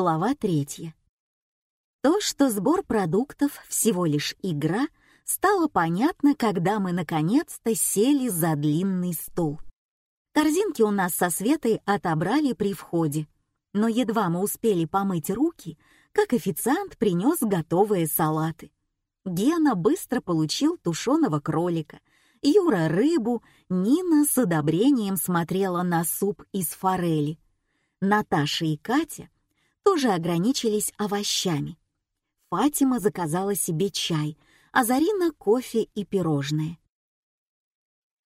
Глава третья. То, что сбор продуктов всего лишь игра, стало понятно, когда мы наконец-то сели за длинный стол. Корзинки у нас со Светой отобрали при входе, но едва мы успели помыть руки, как официант принес готовые салаты. Гена быстро получил тушеного кролика, Юра — рыбу, Нина с одобрением смотрела на суп из форели. Наташа и Катя тоже ограничились овощами. Фатима заказала себе чай, а Зарина — кофе и пирожные.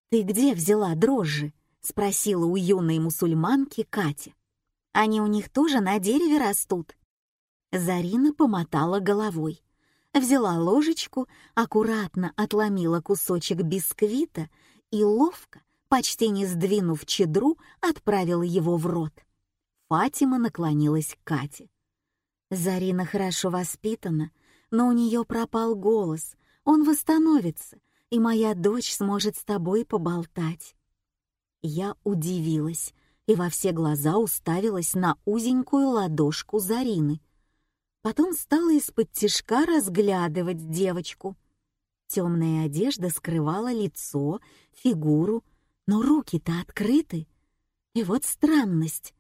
«Ты где взяла дрожжи?» — спросила у юной мусульманки Катя. «Они у них тоже на дереве растут». Зарина помотала головой взяла ложечку, аккуратно отломила кусочек бисквита и ловко, почти не сдвинув чедру, отправила его в рот. Фатима наклонилась к Кате. Зарина хорошо воспитана, но у нее пропал голос, он восстановится, и моя дочь сможет с тобой поболтать. Я удивилась и во все глаза уставилась на узенькую ладошку Зарины — Потом стала из-под тишка разглядывать девочку. Темная одежда скрывала лицо, фигуру, но руки-то открыты. И вот странность.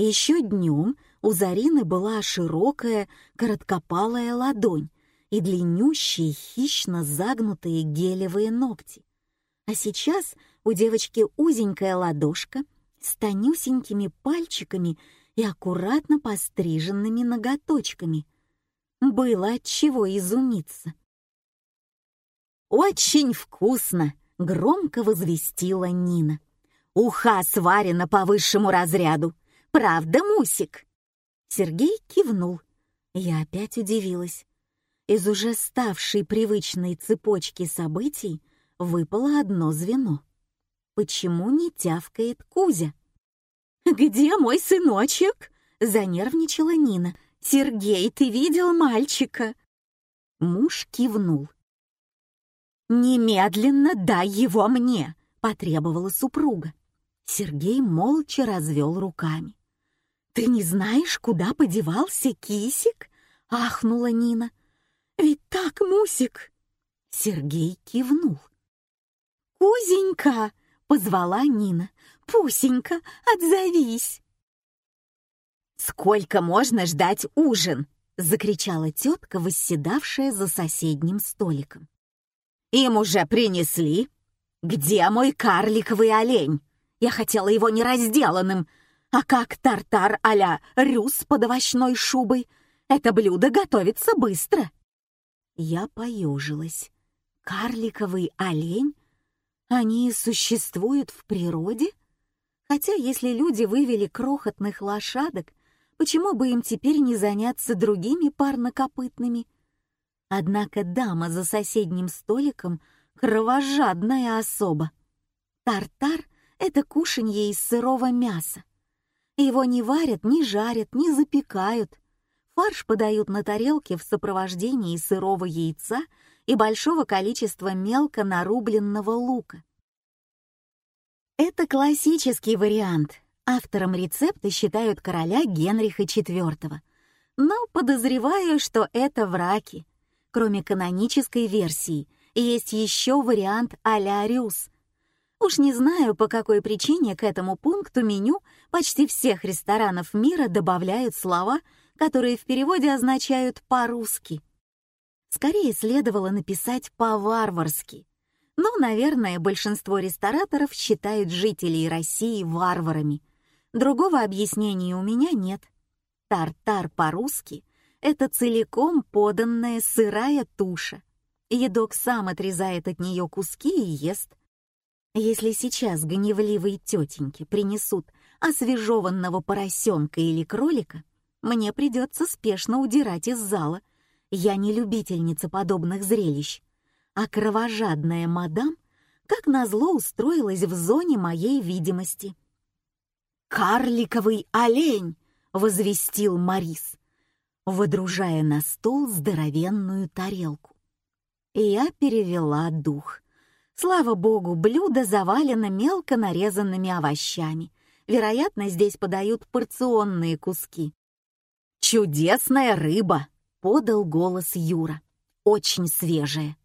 Еще днем у Зарины была широкая, короткопалая ладонь и длиннющие, хищно загнутые гелевые ногти. А сейчас у девочки узенькая ладошка с тонюсенькими пальчиками и аккуратно постриженными ноготочками. Было от чего изумиться. «Очень вкусно!» — громко возвестила Нина. «Уха сварена по высшему разряду. Правда, Мусик?» Сергей кивнул. Я опять удивилась. Из уже ставшей привычной цепочки событий выпало одно звено. Почему не тявкает Кузя? «Где мой сыночек?» — занервничала Нина. «Сергей, ты видел мальчика?» Муж кивнул. «Немедленно дай его мне!» — потребовала супруга. Сергей молча развел руками. «Ты не знаешь, куда подевался кисик?» — ахнула Нина. «Ведь так, Мусик!» Сергей кивнул. «Кузенька!» — позвала Нина. «Пусенька, отзовись!» «Сколько можно ждать ужин?» — закричала тетка, восседавшая за соседним столиком. «Им уже принесли? Где мой карликовый олень? Я хотела его неразделанным. А как тартар а-ля рюс под овощной шубой? Это блюдо готовится быстро». Я поежилась. Карликовый олень? Они существуют в природе? Хотя если люди вывели крохотных лошадок, почему бы им теперь не заняться другими парнокопытными? Однако дама за соседним столиком — кровожадная особа. Тартар — это кушанье из сырого мяса. Его не варят, не жарят, не запекают. Фарш подают на тарелке в сопровождении сырого яйца и большого количества мелко нарубленного лука. Это классический вариант. Автором рецепта считают короля Генриха IV. Но подозреваю, что это враки. Кроме канонической версии, есть еще вариант а-ля Рюс. Уж не знаю, по какой причине к этому пункту меню почти всех ресторанов мира добавляют слова, которые в переводе означают по-русски. Скорее следовало написать по-варварски, но, наверное, большинство рестораторов считают жителей России варварами. Другого объяснения у меня нет. Тартар по-русски — это целиком поданная сырая туша. Едок сам отрезает от нее куски и ест. Если сейчас гневливые тетеньки принесут освежеванного поросенка или кролика, мне придется спешно удирать из зала. Я не любительница подобных зрелищ а кровожадная мадам, как назло, устроилась в зоне моей видимости. «Карликовый олень!» — возвестил Марис, водружая на стол здоровенную тарелку. И я перевела дух. Слава богу, блюдо завалено мелко нарезанными овощами. Вероятно, здесь подают порционные куски. чудесная рыба!» — подал голос Юра. «Очень свежая».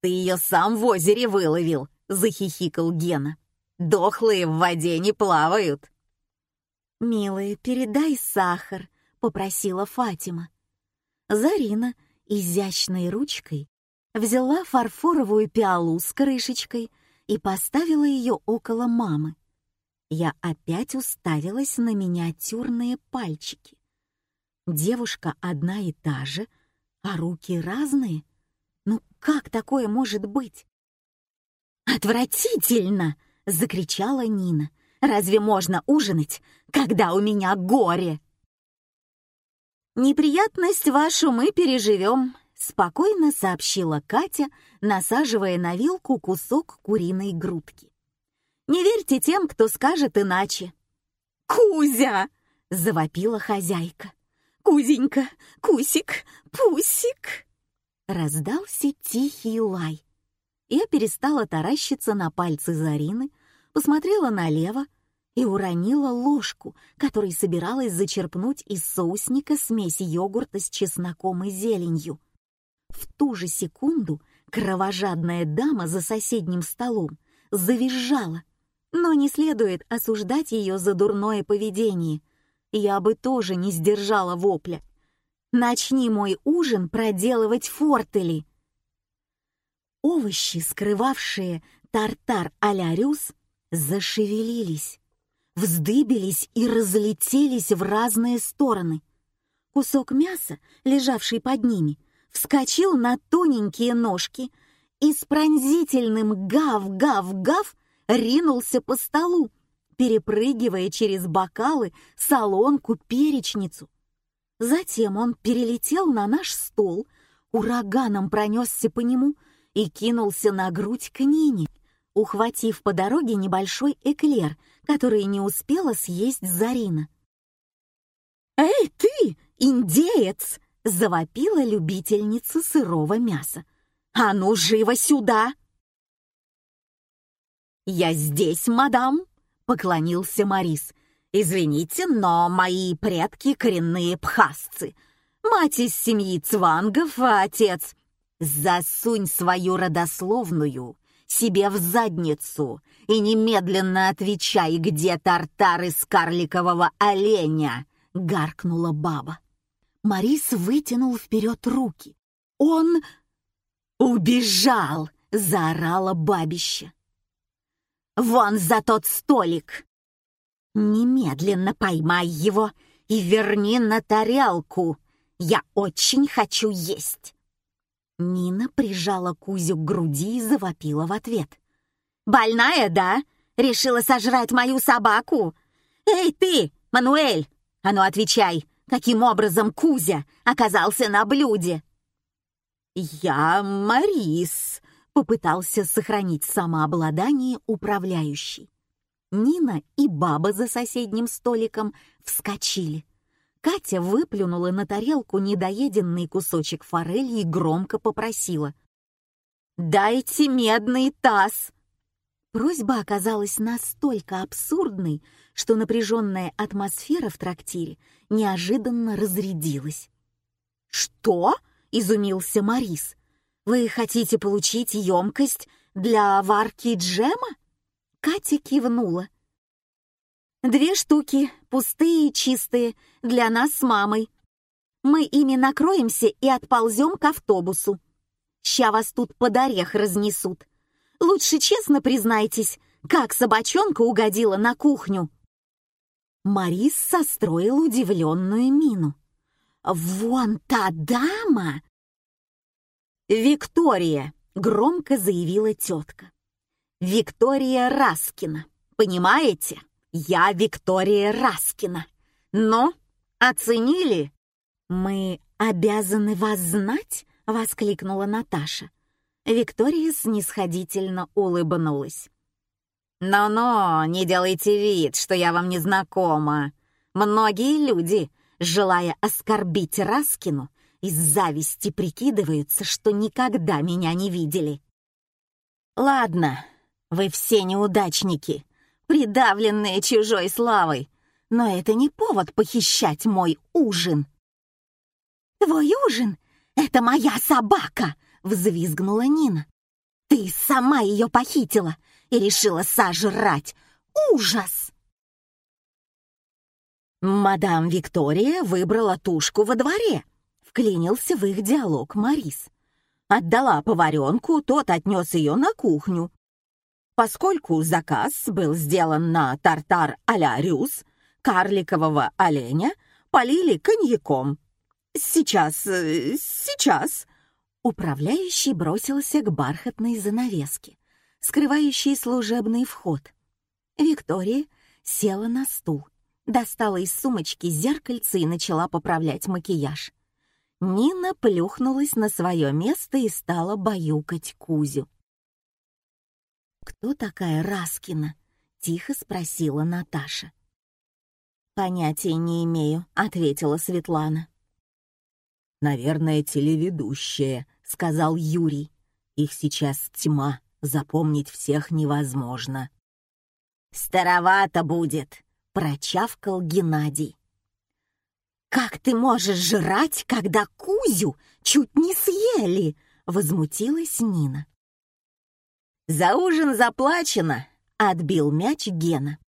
«Ты ее сам в озере выловил!» — захихикал Гена. «Дохлые в воде не плавают!» «Милая, передай сахар», — попросила Фатима. Зарина изящной ручкой взяла фарфоровую пиалу с крышечкой и поставила ее около мамы. Я опять уставилась на миниатюрные пальчики. Девушка одна и та же, а руки разные. Ну как такое может быть? «Отвратительно!» — закричала Нина. «Разве можно ужинать, когда у меня горе?» «Неприятность вашу мы переживем», — спокойно сообщила Катя, насаживая на вилку кусок куриной грудки. «Не верьте тем, кто скажет иначе». «Кузя!» — завопила хозяйка. «Кузенька! Кусик! Пусик!» Раздался тихий лай. Я перестала таращиться на пальцы Зарины, посмотрела налево и уронила ложку, которой собиралась зачерпнуть из соусника смесь йогурта с чесноком и зеленью. В ту же секунду кровожадная дама за соседним столом завизжала, но не следует осуждать ее за дурное поведение. Я бы тоже не сдержала вопля. Начни мой ужин проделывать фортели. Овощи, скрывавшие тартар а-ля рюс, зашевелились вздыбились и разлетелись в разные стороны. Кусок мяса, лежавший под ними, вскочил на тоненькие ножки и с пронзительным гав-гав-гав ринулся по столу, перепрыгивая через бокалы, солонку, перечницу. Затем он перелетел на наш стол, ураганом пронесся по нему и кинулся на грудь к Нине, ухватив по дороге небольшой эклер, который не успела съесть Зарина. «Эй, ты, индеец!» — завопила любительница сырого мяса. «А ну, живо сюда!» «Я здесь, мадам!» — поклонился Морис. «Извините, но мои предки — коренные пхасцы. Мать из семьи цвангов, а отец...» «Засунь свою родословную себе в задницу и немедленно отвечай, где тартар из карликового оленя!» — гаркнула баба. Марис вытянул вперед руки. «Он убежал!» — заорала бабища. «Вон за тот столик! Немедленно поймай его и верни на тарелку! Я очень хочу есть!» Нина прижала Кузю к груди и завопила в ответ. «Больная, да? Решила сожрать мою собаку? Эй, ты, Мануэль! А ну отвечай, каким образом Кузя оказался на блюде?» «Я Марис», — попытался сохранить самообладание управляющий. Нина и баба за соседним столиком вскочили. Катя выплюнула на тарелку недоеденный кусочек форели и громко попросила. «Дайте медный таз!» Просьба оказалась настолько абсурдной, что напряженная атмосфера в трактире неожиданно разрядилась. «Что?» — изумился Морис. «Вы хотите получить емкость для варки джема?» Катя кивнула. Две штуки, пустые и чистые, для нас с мамой. Мы ими накроемся и отползем к автобусу. Ща вас тут под орех разнесут. Лучше честно признайтесь, как собачонка угодила на кухню. Марис состроил удивленную мину. «Вон та дама!» «Виктория!» — громко заявила тетка. «Виктория Раскина, понимаете?» Я Виктория Раскина. Но оценили? Мы обязаны вас знать? воскликнула Наташа. Виктория снисходительно улыбнулась. «Но-но, не делайте вид, что я вам не знакома. Многие люди, желая оскорбить Раскину, из зависти прикидываются, что никогда меня не видели. Ладно, вы все неудачники, придавленные чужой славой. но это не повод похищать мой ужин». «Твой ужин — это моя собака!» — взвизгнула Нина. «Ты сама ее похитила и решила сожрать! Ужас!» «Мадам Виктория выбрала тушку во дворе», — вклинился в их диалог Марис. Отдала поваренку, тот отнес ее на кухню. Поскольку заказ был сделан на тартар а-ля рюс, карликового оленя полили коньяком. «Сейчас, э, сейчас!» Управляющий бросился к бархатной занавеске, скрывающей служебный вход. Виктория села на стул, достала из сумочки зеркальце и начала поправлять макияж. Нина плюхнулась на свое место и стала баюкать Кузю. «Кто такая Раскина?» — тихо спросила Наташа. «Понятия не имею», — ответила Светлана. «Наверное, телеведущая», — сказал Юрий. «Их сейчас тьма, запомнить всех невозможно». «Старовато будет», — прочавкал Геннадий. «Как ты можешь жрать, когда Кузю чуть не съели?» — возмутилась Нина. «За ужин заплачено», — отбил мяч Гена.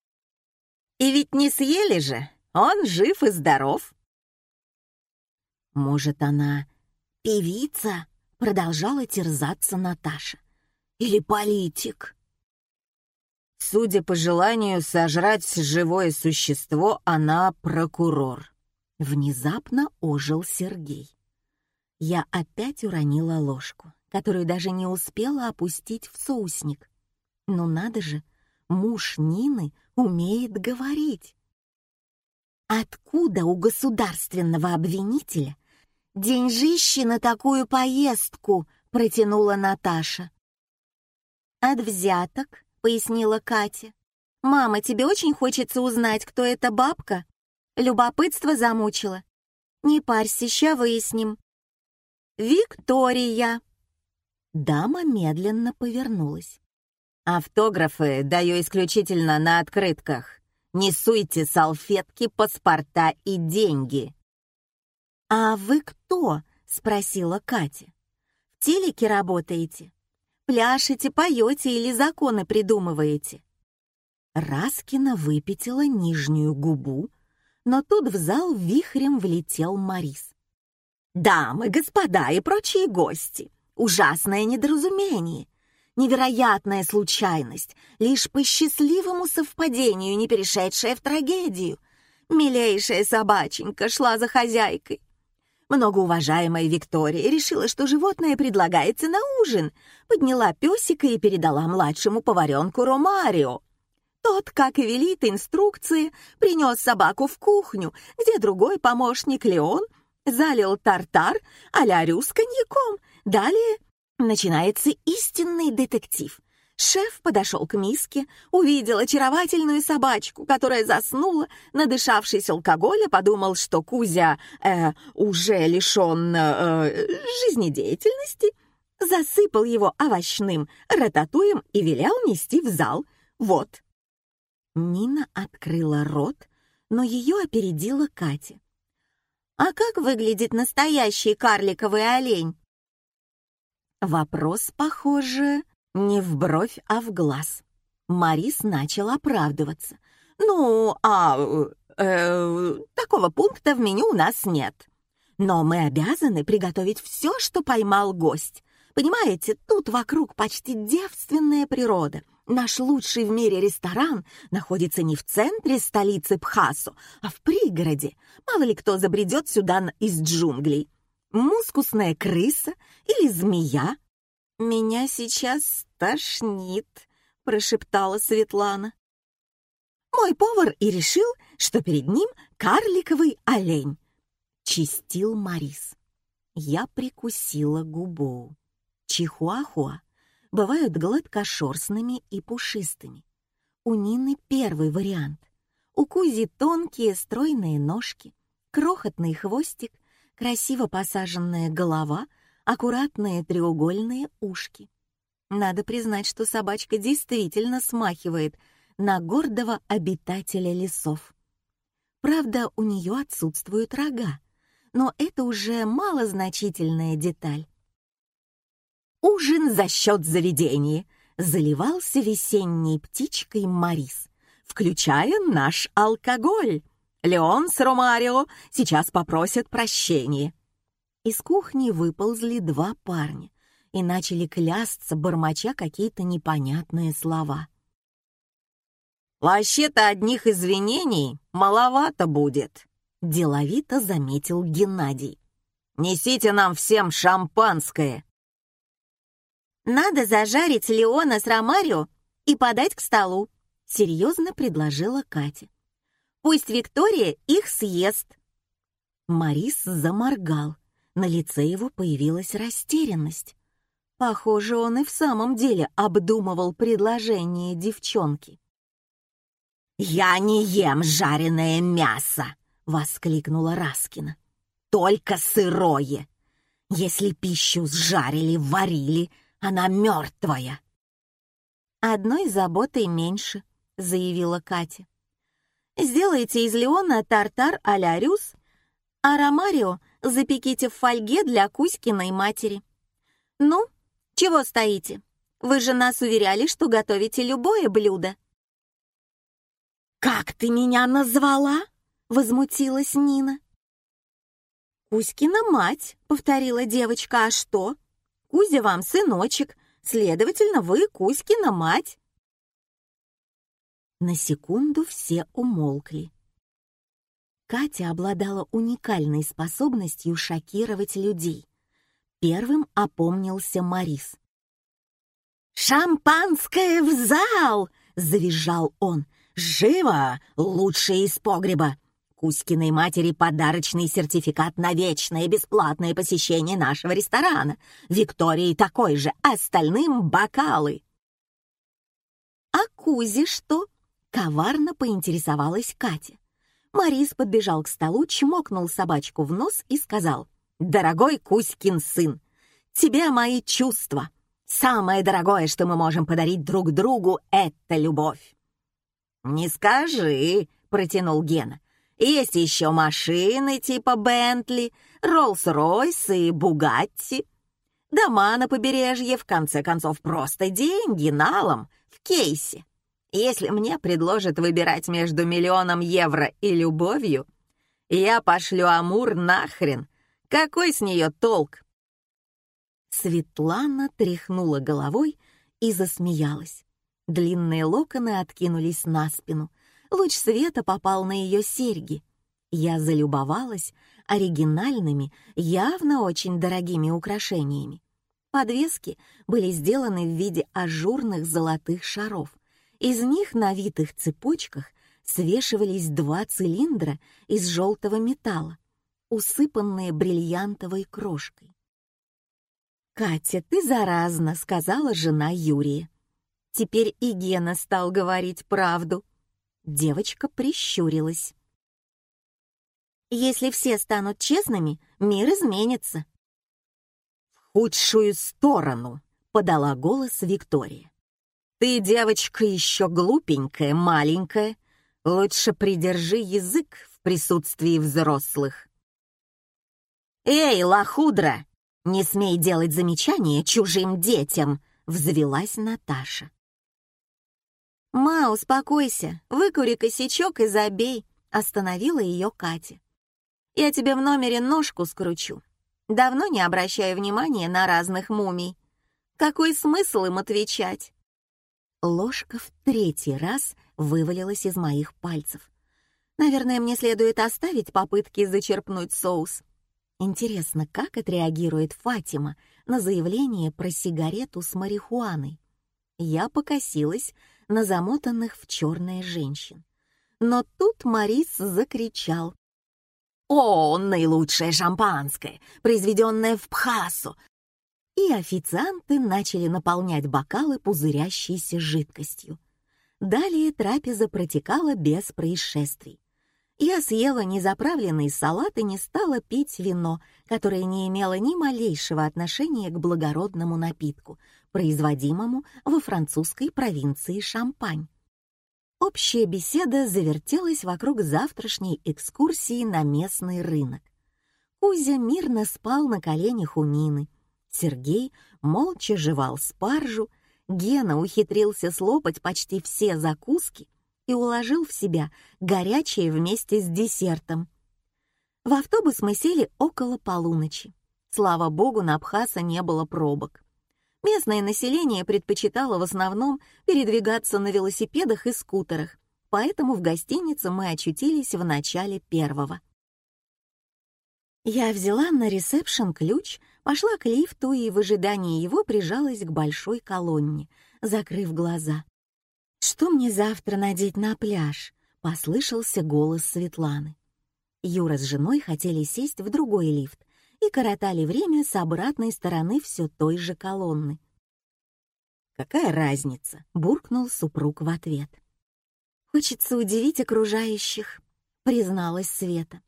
«И ведь не съели же, он жив и здоров». «Может, она певица?» — продолжала терзаться Наташа. «Или политик?» Судя по желанию сожрать живое существо, она прокурор. Внезапно ожил Сергей. Я опять уронила ложку, которую даже не успела опустить в соусник. Ну надо же, муж Нины умеет говорить. Откуда у государственного обвинителя деньжище на такую поездку? протянула Наташа. От взяток, пояснила Катя. Мама, тебе очень хочется узнать, кто эта бабка? Любопытство замучило. Не парься, ща выясним. Виктория. Дама медленно повернулась. Автографы даю исключительно на открытках. Не суйте салфетки, паспорта и деньги. «А вы кто?» — спросила Катя. «В телеке работаете? Пляшете, поете или законы придумываете?» Раскина выпятила нижнюю губу, но тут в зал вихрем влетел Марис. «Дамы, господа и прочие гости! Ужасное недоразумение! Невероятная случайность, лишь по счастливому совпадению, не перешедшая в трагедию. Милейшая собаченька шла за хозяйкой. Многоуважаемая Виктория решила, что животное предлагается на ужин, подняла песика и передала младшему поваренку Ромарио. Тот, как и велит инструкции, принес собаку в кухню, где другой помощник Леон залил тартар а-ля рюс коньяком. Далее начинается истинный детектив. Шеф подошел к миске, увидел очаровательную собачку, которая заснула, надышавшись алкоголя, подумал, что Кузя э, уже лишен э, жизнедеятельности, засыпал его овощным рататуем и велел нести в зал. Вот, Нина открыла рот, но ее опередила Катя. «А как выглядит настоящий карликовый олень?» Вопрос, похоже, не в бровь, а в глаз. Марис начал оправдываться. «Ну, а э, такого пункта в меню у нас нет. Но мы обязаны приготовить все, что поймал гость. Понимаете, тут вокруг почти девственная природа. Наш лучший в мире ресторан находится не в центре столицы Пхасу, а в пригороде. Мало ли кто забредет сюда из джунглей. Мускусная крыса или змея? «Меня сейчас тошнит», — прошептала Светлана. Мой повар и решил, что перед ним карликовый олень. Чистил Марис. Я прикусила губу. Чихуахуа бывают гладкошерстными и пушистыми. У Нины первый вариант. У Кузи тонкие стройные ножки, крохотный хвостик, красиво посаженная голова, аккуратные треугольные ушки. Надо признать, что собачка действительно смахивает на гордого обитателя лесов. Правда, у нее отсутствуют рога, но это уже малозначительная деталь. «Ужин за счет заведения», — заливался весенней птичкой Марис, «включая наш алкоголь. Леон с Ромарио сейчас попросят прощения». Из кухни выползли два парня и начали клясться, бормоча какие-то непонятные слова. «Вообще-то одних извинений маловато будет», — деловито заметил Геннадий. «Несите нам всем шампанское». «Надо зажарить Леона с Ромарио и подать к столу», — серьезно предложила Катя. «Пусть Виктория их съест». Марис заморгал. На лице его появилась растерянность. Похоже, он и в самом деле обдумывал предложение девчонки. «Я не ем жареное мясо!» — воскликнула Раскина. «Только сырое! Если пищу сжарили, варили, она мертвая!» «Одной заботой меньше», — заявила Катя. «Сделайте из Леона тартар а-ля рюс, а Ромарио запеките в фольге для Кузькиной матери. Ну, чего стоите? Вы же нас уверяли, что готовите любое блюдо». «Как ты меня назвала?» — возмутилась Нина. «Кузькина мать», — повторила девочка, — «а что? Кузя вам сыночек, следовательно, вы Кузькина мать». На секунду все умолкли. Катя обладала уникальной способностью шокировать людей. Первым опомнился Марис. «Шампанское в зал!» — завизжал он. «Живо! Лучшее из погреба! Кузькиной матери подарочный сертификат на вечное бесплатное посещение нашего ресторана. Виктории такой же, остальным бокалы». «А Кузе что?» — коварно поинтересовалась Катя. Марис подбежал к столу, чмокнул собачку в нос и сказал, «Дорогой Кузькин сын, тебе мои чувства. Самое дорогое, что мы можем подарить друг другу, — это любовь. «Не скажи», — протянул Гена. «Есть еще машины типа Бентли, Роллс-Ройс и Бугатти. Дома на побережье, в конце концов, просто деньги налом, в кейсе. Если мне предложат выбирать между миллионом евро и любовью, я пошлю Амур нахрен. Какой с нее толк?» Светлана тряхнула головой и засмеялась. Длинные локоны откинулись на спину. Луч света попал на ее серьги. Я залюбовалась оригинальными, явно очень дорогими украшениями. Подвески были сделаны в виде ажурных золотых шаров. Из них на витых цепочках свешивались два цилиндра из желтого металла, усыпанные бриллиантовой крошкой. «Катя, ты заразна», — сказала жена Юрия. Теперь и Гена стал говорить правду. Девочка прищурилась. «Если все станут честными, мир изменится». «В худшую сторону», — подала голос Виктория. «Ты, девочка, еще глупенькая, маленькая. Лучше придержи язык в присутствии взрослых». «Эй, лохудра, не смей делать замечания чужим детям!» — взвелась Наташа. «Ма, успокойся, выкури косячок и забей», — остановила ее Катя. «Я тебе в номере ножку скручу. Давно не обращаю внимания на разных мумий. Какой смысл им отвечать?» Ложка в третий раз вывалилась из моих пальцев. Наверное, мне следует оставить попытки зачерпнуть соус. Интересно, как отреагирует Фатима на заявление про сигарету с марихуаной? Я покосилась на замотанных в черное женщин. Но тут Марис закричал. «О, наилучшее шампанское, произведенное в Пхасу!» И официанты начали наполнять бокалы пузырящейся жидкостью. Далее трапеза протекала без происшествий. Я съела незаправленный салат и не стала пить вино, которое не имело ни малейшего отношения к благородному напитку, производимому во французской провинции Шампань. Общая беседа завертелась вокруг завтрашней экскурсии на местный рынок. Кузя мирно спал на коленях у Нины. Сергей молча жевал спаржу, Гена ухитрился слопать почти все закуски и уложил в себя горячее вместе с десертом. В автобус мы сели около полуночи. Слава богу, на Абхаса не было пробок. Местное население предпочитало в основном передвигаться на велосипедах и скутерах, поэтому в гостинице мы очутились в начале первого. Я взяла на ресепшн ключ, пошла к лифту и в ожидании его прижалась к большой колонне, закрыв глаза. «Что мне завтра надеть на пляж?» — послышался голос Светланы. Юра с женой хотели сесть в другой лифт, и коротали время с обратной стороны все той же колонны. «Какая разница?» — буркнул супруг в ответ. «Хочется удивить окружающих», — призналась Света.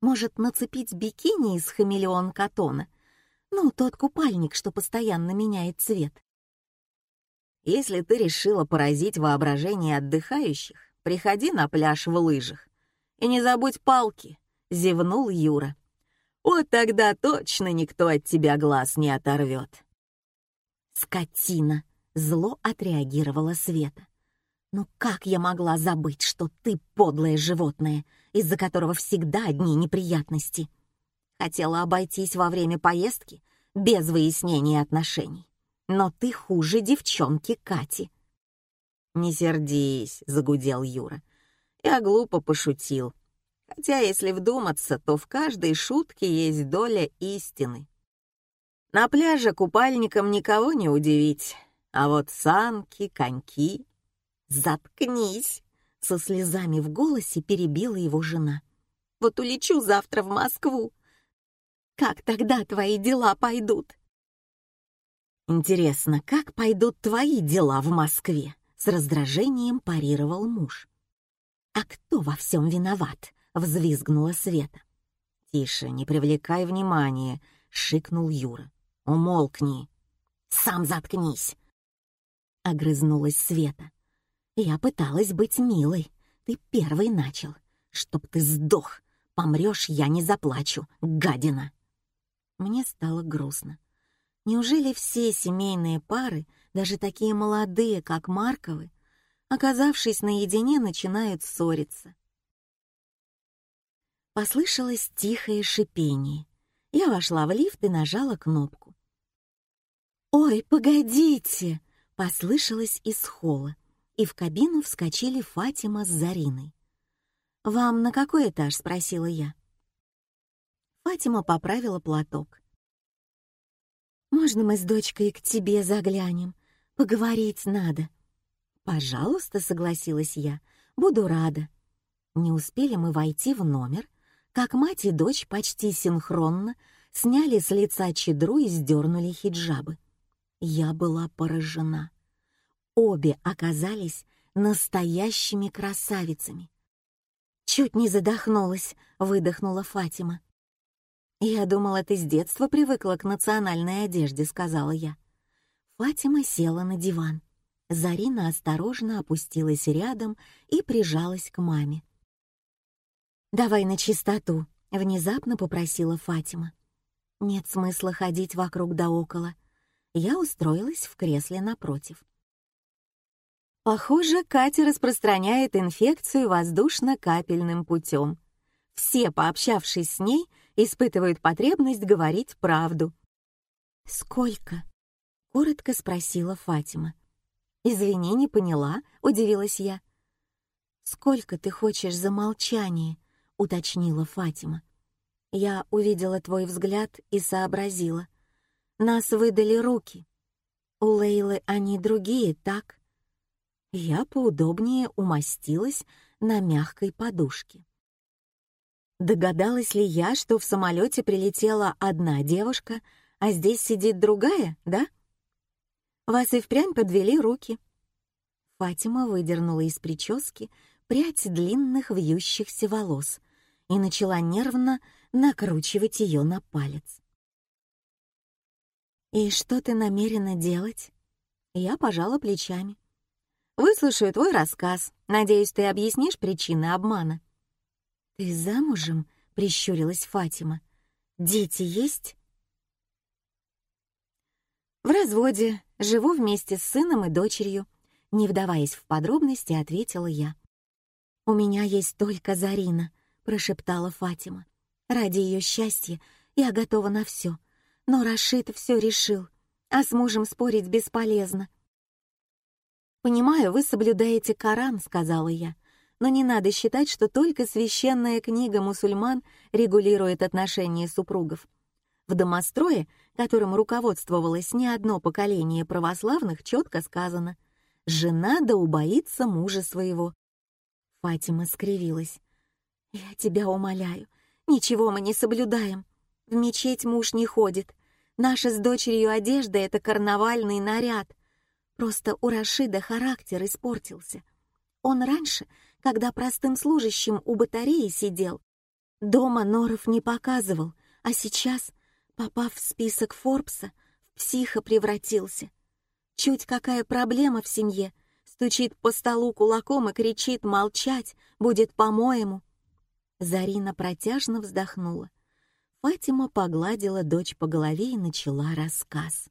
«Может, нацепить бикини из хамелеон-катона? Ну, тот купальник, что постоянно меняет цвет». «Если ты решила поразить воображение отдыхающих, приходи на пляж в лыжах. И не забудь палки», — зевнул Юра. Вот тогда точно никто от тебя глаз не оторвет. «Скотина!» — зло отреагировала Света. «Ну как я могла забыть, что ты подлое животное, из-за которого всегда одни неприятности? Хотела обойтись во время поездки без выяснения отношений. Но ты хуже девчонки Кати». «Не сердись», — загудел Юра. «Я глупо пошутил. Хотя, если вдуматься, то в каждой шутке есть доля истины. На пляже купальникам никого не удивить, а вот санки, коньки... «Заткнись!» — со слезами в голосе перебила его жена. «Вот улечу завтра в Москву. Как тогда твои дела пойдут?» «Интересно, как пойдут твои дела в Москве?» — с раздражением парировал муж. «А кто во всем виноват?» — взвизгнула Света. «Тише, не привлекай внимания», — шикнул Юра. «Умолкни». «Сам заткнись», — огрызнулась Света. «Я пыталась быть милой. Ты первый начал. Чтоб ты сдох. Помрешь, я не заплачу, гадина». Мне стало грустно. Неужели все семейные пары, даже такие молодые, как Марковы, оказавшись наедине, начинают ссориться? Послышалось тихое шипение. Я вошла в лифт и нажала кнопку. «Ой, погодите!» — послышалось из холла, и в кабину вскочили Фатима с Зариной. «Вам на какой этаж?» — спросила я. Фатима поправила платок. «Можно мы с дочкой к тебе заглянем? Поговорить надо». «Пожалуйста», — согласилась я, — «буду рада». Не успели мы войти в номер, как мать и дочь почти синхронно сняли с лица чедру и сдернули хиджабы. Я была поражена. Обе оказались настоящими красавицами. «Чуть не задохнулась», — выдохнула Фатима. «Я думала, ты с детства привыкла к национальной одежде», — сказала я. Фатима села на диван. Зарина осторожно опустилась рядом и прижалась к маме. «Давай на чистоту», — внезапно попросила Фатима. «Нет смысла ходить вокруг да около». Я устроилась в кресле напротив. Похоже, Катя распространяет инфекцию воздушно-капельным путем. Все, пообщавшись с ней, испытывают потребность говорить правду. «Сколько?» — коротко спросила Фатима. «Извини, не поняла», — удивилась я. «Сколько ты хочешь за молчание?» Уточнила Фатима. Я увидела твой взгляд и сообразила. Нас выдали руки. У Лейлы они другие, так? Я поудобнее умостилась на мягкой подушке. Догадалась ли я, что в самолете прилетела одна девушка, а здесь сидит другая, да? Вас и впрямь подвели руки. Фатима выдернула из прически прядь длинных вьющихся волос — и начала нервно накручивать ее на палец. «И что ты намерена делать?» Я пожала плечами. Выслушаю твой рассказ. Надеюсь, ты объяснишь причины обмана». «Ты замужем?» — прищурилась Фатима. «Дети есть?» «В разводе. Живу вместе с сыном и дочерью», — не вдаваясь в подробности, ответила я. «У меня есть только Зарина», — прошептала Фатима. «Ради ее счастья я готова на все. Но Рашид все решил, а с мужем спорить бесполезно». «Понимаю, вы соблюдаете Коран», — сказала я, «но не надо считать, что только священная книга мусульман регулирует отношения супругов. В домострое, которым руководствовалось не одно поколение православных, четко сказано «Жена да убоится мужа своего». Фатима скривилась. «Я тебя умоляю, ничего мы не соблюдаем. В мечеть муж не ходит. Наша с дочерью одежда — это карнавальный наряд. Просто у Рашида характер испортился. Он раньше, когда простым служащим у батареи сидел, дома норов не показывал, а сейчас, попав в список Форбса, в психа превратился. Чуть какая проблема в семье, стучит по столу кулаком и кричит «молчать, будет по-моему». Зарина протяжно вздохнула. Фатима погладила дочь по голове и начала рассказ.